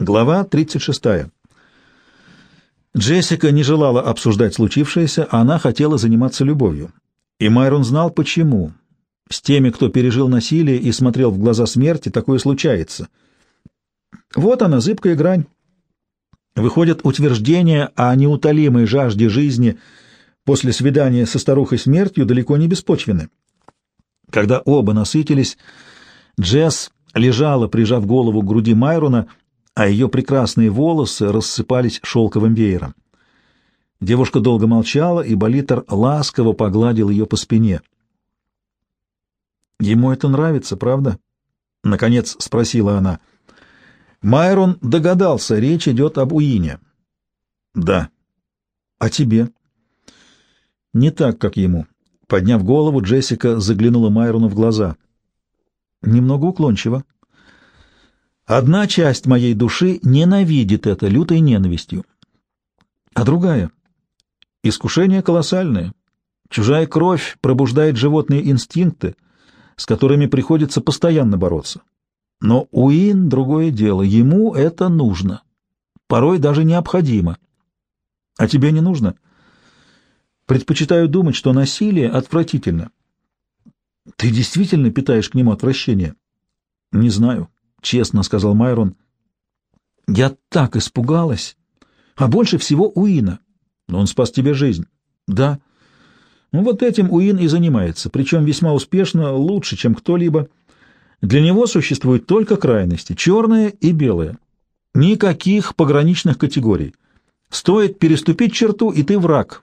Глава 36. Джессика не желала обсуждать случившееся, она хотела заниматься любовью. И Майрон знал, почему. С теми, кто пережил насилие и смотрел в глаза смерти, такое случается. Вот она, зыбкая грань. Выходят утверждения о неутолимой жажде жизни после свидания со старухой смертью далеко не беспочвены. Когда оба насытились, Джесс лежала, прижав голову к груди Майрона, а ее прекрасные волосы рассыпались шелковым веером. Девушка долго молчала, и Болитер ласково погладил ее по спине. «Ему это нравится, правда?» — наконец спросила она. Майрон догадался, речь идет об Уине. «Да». «А тебе?» «Не так, как ему». Подняв голову, Джессика заглянула Майрону в глаза. «Немного уклончиво». Одна часть моей души ненавидит это лютой ненавистью, а другая — искушение колоссальное. Чужая кровь пробуждает животные инстинкты, с которыми приходится постоянно бороться. Но Уин — другое дело, ему это нужно, порой даже необходимо. А тебе не нужно? Предпочитаю думать, что насилие отвратительно. Ты действительно питаешь к нему отвращение? Не знаю. — честно сказал Майрон. «Я так испугалась. А больше всего Уина. Но он спас тебе жизнь». «Да». Ну, вот этим Уин и занимается, причем весьма успешно, лучше, чем кто-либо. Для него существуют только крайности — черное и белое. Никаких пограничных категорий. Стоит переступить черту, и ты враг.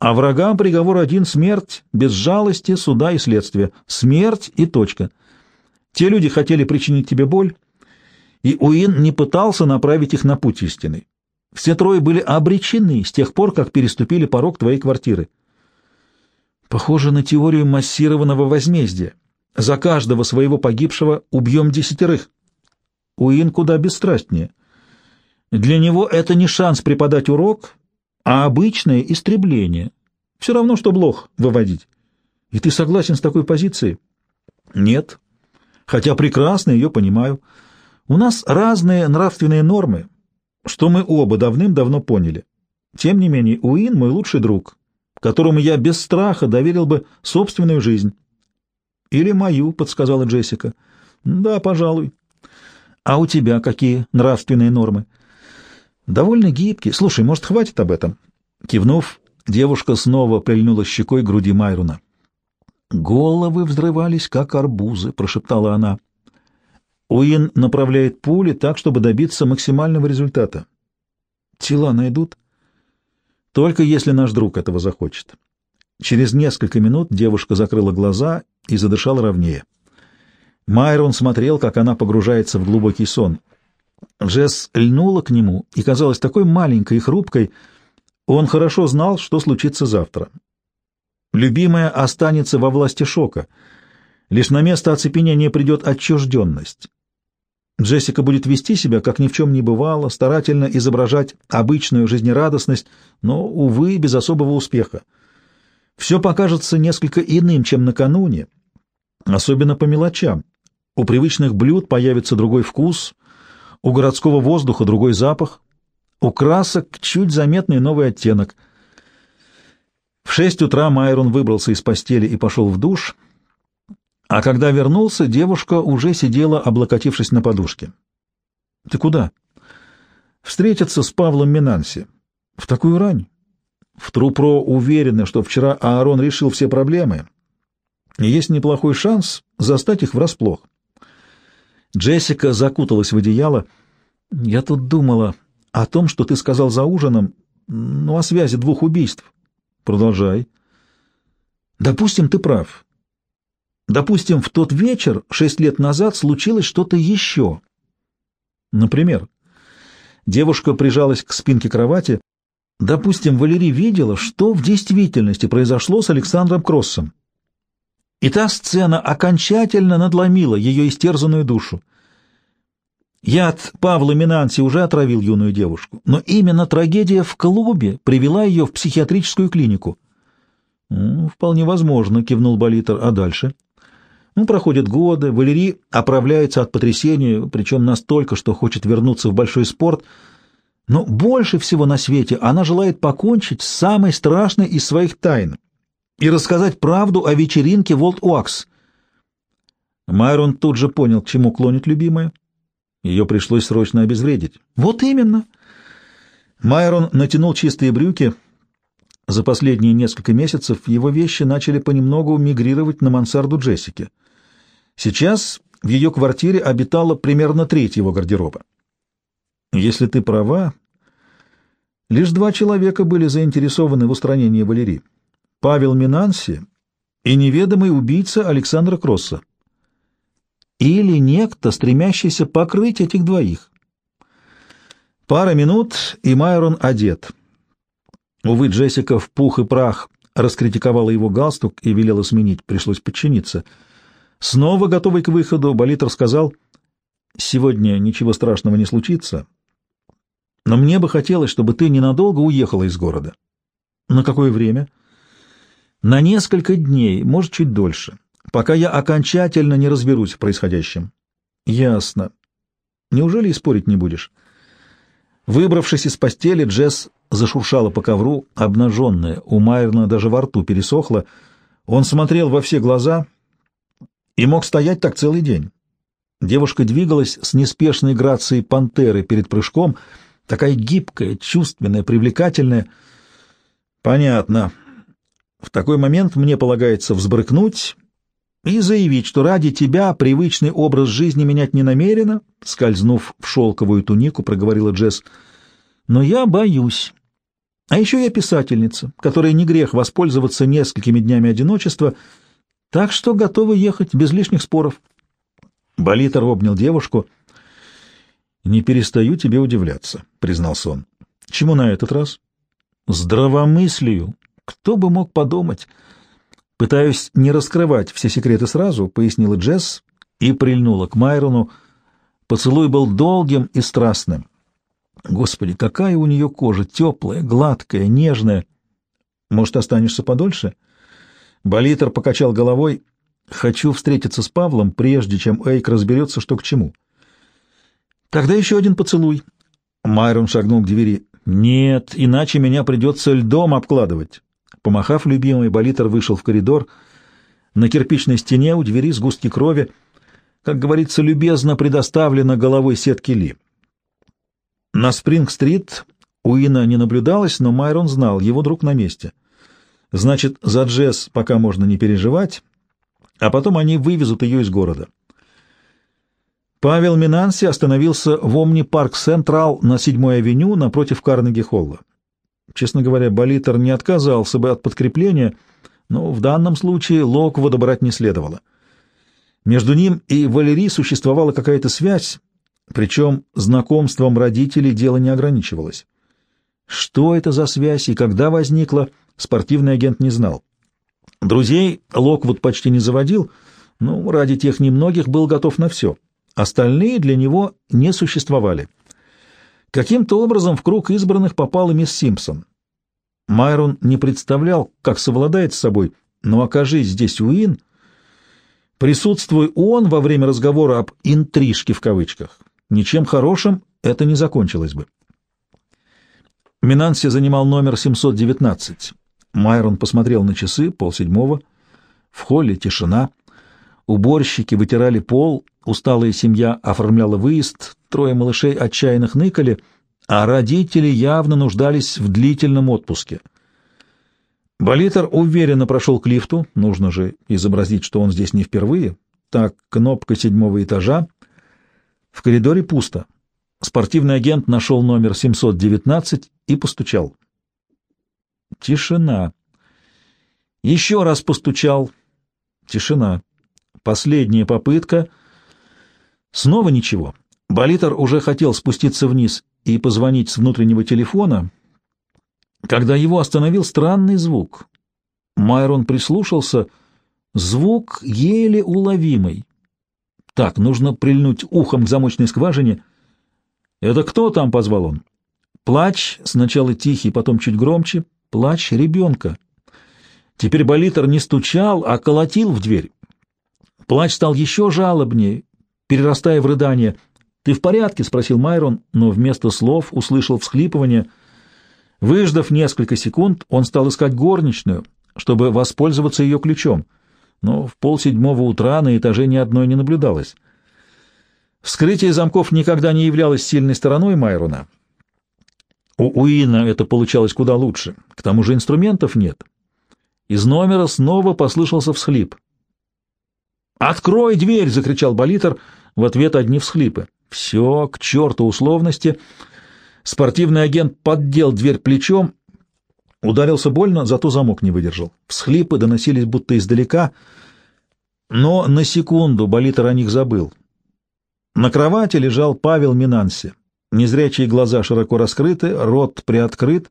А врагам приговор один — смерть, без жалости, суда и следствия. Смерть и точка. Те люди хотели причинить тебе боль, и Уин не пытался направить их на путь истины. Все трое были обречены с тех пор, как переступили порог твоей квартиры. Похоже на теорию массированного возмездия. За каждого своего погибшего убьем десятерых. Уин куда бесстрастнее. Для него это не шанс преподать урок, а обычное истребление. Все равно, что блох выводить. И ты согласен с такой позицией? Нет, хотя прекрасно ее понимаю. У нас разные нравственные нормы, что мы оба давным-давно поняли. Тем не менее, Уин — мой лучший друг, которому я без страха доверил бы собственную жизнь. «Или мою», — подсказала Джессика. «Да, пожалуй». «А у тебя какие нравственные нормы?» «Довольно гибкие. Слушай, может, хватит об этом?» Кивнув, девушка снова прильнула щекой к груди Майруна. Головы взрывались, как арбузы, прошептала она. Уин направляет пули так, чтобы добиться максимального результата. Тела найдут? Только если наш друг этого захочет. Через несколько минут девушка закрыла глаза и задышала ровнее. Майрон смотрел, как она погружается в глубокий сон. Джесс льнула к нему и казалась такой маленькой и хрупкой. Он хорошо знал, что случится завтра. Любимая останется во власти шока. Лишь на место оцепенения придет отчужденность. Джессика будет вести себя, как ни в чем не бывало, старательно изображать обычную жизнерадостность, но, увы, без особого успеха. Все покажется несколько иным, чем накануне, особенно по мелочам. У привычных блюд появится другой вкус, у городского воздуха другой запах, у красок чуть заметный новый оттенок — шесть утра Майрон выбрался из постели и пошел в душ, а когда вернулся, девушка уже сидела, облокотившись на подушке. — Ты куда? — Встретиться с Павлом Минанси. — В такую рань? В Трупро уверены, что вчера Аарон решил все проблемы, есть неплохой шанс застать их врасплох. Джессика закуталась в одеяло. — Я тут думала о том, что ты сказал за ужином, ну, о связи двух убийств. Продолжай. Допустим, ты прав. Допустим, в тот вечер, шесть лет назад, случилось что-то еще. Например, девушка прижалась к спинке кровати. Допустим, Валерий видела, что в действительности произошло с Александром Кроссом. И та сцена окончательно надломила ее истерзанную душу. Яд Павла Минанси уже отравил юную девушку, но именно трагедия в клубе привела ее в психиатрическую клинику. «Ну, — Вполне возможно, — кивнул Болитер. — А дальше? Ну, проходят годы, Валерий оправляется от потрясения, причем настолько, что хочет вернуться в большой спорт. Но больше всего на свете она желает покончить с самой страшной из своих тайн и рассказать правду о вечеринке Волт Уакс. Майрон тут же понял, к чему клонит любимая. Ее пришлось срочно обезвредить. Вот именно. Майрон натянул чистые брюки. За последние несколько месяцев его вещи начали понемногу мигрировать на мансарду Джессики. Сейчас в ее квартире обитало примерно треть его гардероба. Если ты права, лишь два человека были заинтересованы в устранении Валерии. Павел Минанси и неведомый убийца Александра Кросса. Или некто, стремящийся покрыть этих двоих. Пара минут, и Майрон одет. Увы, Джессика в пух и прах раскритиковала его галстук и велела сменить, пришлось подчиниться — Снова готовый к выходу, Болитер сказал, «Сегодня ничего страшного не случится, но мне бы хотелось, чтобы ты ненадолго уехала из города». «На какое время?» «На несколько дней, может, чуть дольше, пока я окончательно не разберусь в происходящем». «Ясно. Неужели и спорить не будешь?» Выбравшись из постели, Джесс зашуршала по ковру, обнаженная, у Майерна даже во рту пересохла. Он смотрел во все глаза — и мог стоять так целый день. Девушка двигалась с неспешной грацией пантеры перед прыжком, такая гибкая, чувственная, привлекательная. Понятно. В такой момент мне полагается взбрыкнуть и заявить, что ради тебя привычный образ жизни менять не намерена, скользнув в шелковую тунику, проговорила Джесс. Но я боюсь. А еще я писательница, которой не грех воспользоваться несколькими днями одиночества — так что готовы ехать без лишних споров. Болитер обнял девушку. «Не перестаю тебе удивляться», — признался он. «Чему на этот раз?» «Здравомыслию. Кто бы мог подумать?» «Пытаюсь не раскрывать все секреты сразу», — пояснила Джесс и прильнула к Майрону. Поцелуй был долгим и страстным. Господи, какая у нее кожа, теплая, гладкая, нежная. Может, останешься подольше?» Болитер покачал головой. «Хочу встретиться с Павлом, прежде чем Эйк разберется, что к чему». «Тогда еще один поцелуй». Майрон шагнул к двери. «Нет, иначе меня придется льдом обкладывать». Помахав любимый, Болитер вышел в коридор. На кирпичной стене у двери сгустки крови, как говорится, любезно предоставлена головой сетки Ли. На Спринг-стрит Уина не наблюдалось, но Майрон знал, его друг на месте — Значит, за Джесс пока можно не переживать, а потом они вывезут ее из города. Павел Минанси остановился в Омни Парк Централ на 7-й авеню напротив Карнеги-Холла. Честно говоря, Болитер не отказался бы от подкрепления, но в данном случае Локвуда брать не следовало. Между ним и Валерий существовала какая-то связь, причем знакомством родителей дело не ограничивалось. Что это за связь и когда возникла, спортивный агент не знал. Друзей Локвуд почти не заводил, но ради тех немногих был готов на все. Остальные для него не существовали. Каким-то образом в круг избранных попала мисс Симпсон. Майрон не представлял, как совладает с собой, но окажись здесь Уин, присутствуя он во время разговора об «интрижке» в кавычках, ничем хорошим это не закончилось бы. Минанси занимал номер 719. Майрон посмотрел на часы, полседьмого. В холле тишина. Уборщики вытирали пол, усталая семья оформляла выезд, трое малышей отчаянных ныкали, а родители явно нуждались в длительном отпуске. Болитер уверенно прошел к лифту, нужно же изобразить, что он здесь не впервые. Так, кнопка седьмого этажа. В коридоре пусто. Спортивный агент нашел номер 719 и постучал. Тишина. Еще раз постучал. Тишина. Последняя попытка. Снова ничего. Болитер уже хотел спуститься вниз и позвонить с внутреннего телефона, когда его остановил странный звук. Майрон прислушался. Звук еле уловимый. Так, нужно прильнуть ухом к замочной скважине. «Это кто там?» — позвал он. Плач, сначала тихий, потом чуть громче, плач ребенка. Теперь Болитер не стучал, а колотил в дверь. Плач стал еще жалобнее, перерастая в рыдание. «Ты в порядке?» — спросил Майрон, но вместо слов услышал всхлипывание. Выждав несколько секунд, он стал искать горничную, чтобы воспользоваться ее ключом, но в полседьмого утра на этаже ни одной не наблюдалось. Вскрытие замков никогда не являлось сильной стороной Майрона. У Уина это получалось куда лучше. К тому же инструментов нет. Из номера снова послышался всхлип. «Открой дверь!» — закричал Болитер. В ответ одни всхлипы. «Все, к черту условности!» Спортивный агент поддел дверь плечом, ударился больно, зато замок не выдержал. Всхлипы доносились будто издалека, но на секунду Болитер о них забыл. На кровати лежал Павел Минанси. Незрячие глаза широко раскрыты, рот приоткрыт.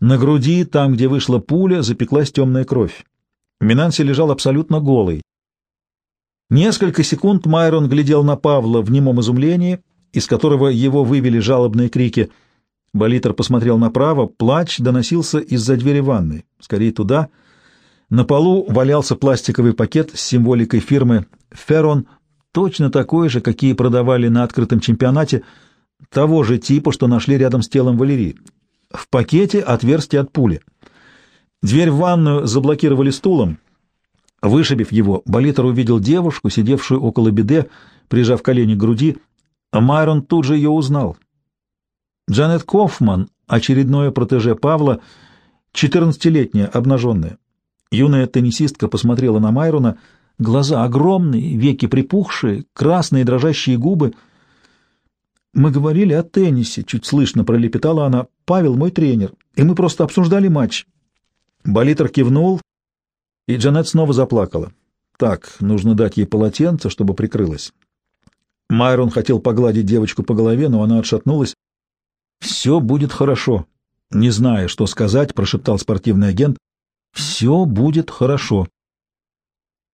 На груди, там, где вышла пуля, запеклась темная кровь. Минанси лежал абсолютно голый. Несколько секунд Майрон глядел на Павла в немом изумлении, из которого его вывели жалобные крики. Болитер посмотрел направо, плач доносился из-за двери ванной, скорее туда. На полу валялся пластиковый пакет с символикой фирмы «Феррон», точно такой же, какие продавали на открытом чемпионате, того же типа, что нашли рядом с телом Валерии. В пакете отверстие от пули. Дверь в ванную заблокировали стулом. Вышибив его, Болитер увидел девушку, сидевшую около беде, прижав колени к груди. Майрон тут же ее узнал. Джанет Кофман, очередное протеже Павла, четырнадцатилетняя, обнаженная. Юная теннисистка посмотрела на Майрона, глаза огромные, веки припухшие, красные дрожащие губы. «Мы говорили о теннисе», — чуть слышно пролепетала она. «Павел мой тренер, и мы просто обсуждали матч». Болитер кивнул, и Джанет снова заплакала. Так, нужно дать ей полотенце, чтобы прикрылась. Майрон хотел погладить девочку по голове, но она отшатнулась. «Все будет хорошо», — не зная, что сказать, прошептал спортивный агент. «Все будет хорошо».